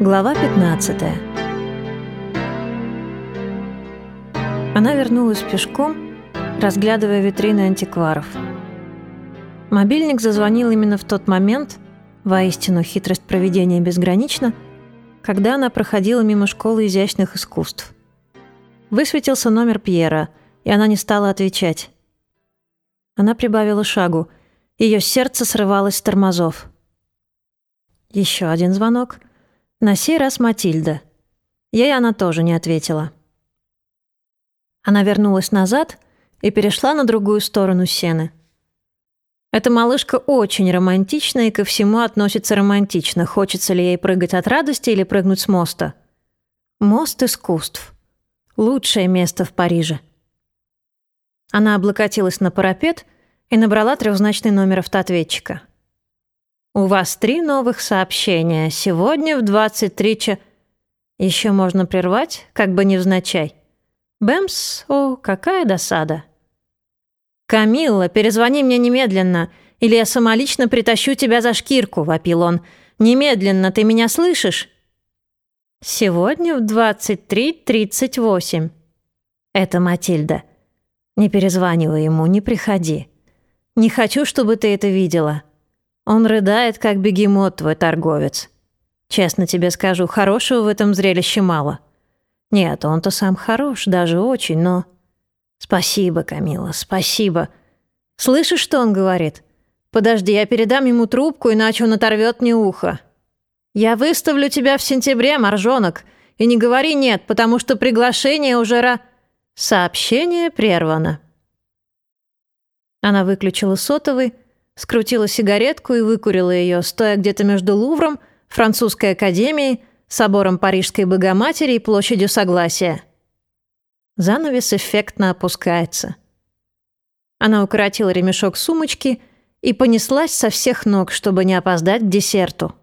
Глава 15 Она вернулась пешком, разглядывая витрины антикваров. Мобильник зазвонил именно в тот момент, воистину хитрость проведения безгранична, когда она проходила мимо школы изящных искусств. Высветился номер Пьера, и она не стала отвечать. Она прибавила шагу. Ее сердце срывалось с тормозов. Еще один звонок — на сей раз Матильда. Ей она тоже не ответила. Она вернулась назад и перешла на другую сторону сены. Эта малышка очень романтична и ко всему относится романтично. Хочется ли ей прыгать от радости или прыгнуть с моста? Мост искусств. Лучшее место в Париже. Она облокотилась на парапет и набрала трехзначный номер автоответчика. У вас три новых сообщения. Сегодня в 23 ча... Еще можно прервать, как бы невзначай. Бэмс, о, какая досада. «Камилла, перезвони мне немедленно, или я самолично притащу тебя за шкирку», — вопил он. «Немедленно, ты меня слышишь?» «Сегодня в 23.38». «Это Матильда. Не перезванивай ему, не приходи. Не хочу, чтобы ты это видела». Он рыдает, как бегемот, твой торговец. Честно тебе скажу, хорошего в этом зрелище мало. Нет, он-то сам хорош, даже очень, но... Спасибо, Камила, спасибо. Слышишь, что он говорит? Подожди, я передам ему трубку, иначе он оторвет мне ухо. Я выставлю тебя в сентябре, моржонок, и не говори «нет», потому что приглашение уже ра... Сообщение прервано. Она выключила сотовый, скрутила сигаретку и выкурила ее, стоя где-то между Лувром, Французской академией, собором Парижской Богоматери и площадью Согласия. Занавес эффектно опускается. Она укоротила ремешок сумочки и понеслась со всех ног, чтобы не опоздать к десерту.